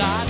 not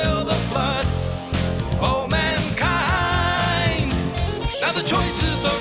choices are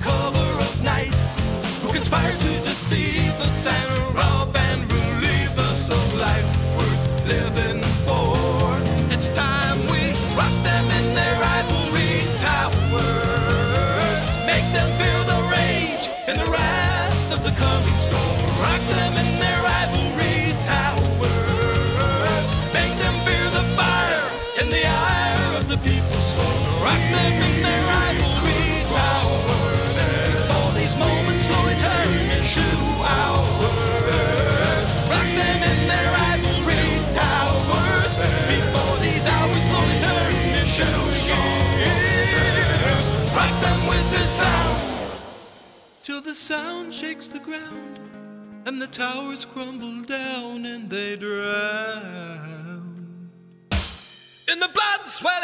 cover of night, who conspired to deceive us and rob and relieve us of life worth living for. It's time we rock them in their ivory towers, make them feel the rage and the wrath of the coming storm. Rock them in their ivory towers, make them fear the fire and the ire of the people's storm. Rock them in their ivory till the sound shakes the ground and the towers crumble down and they drown. In the blood, sweat,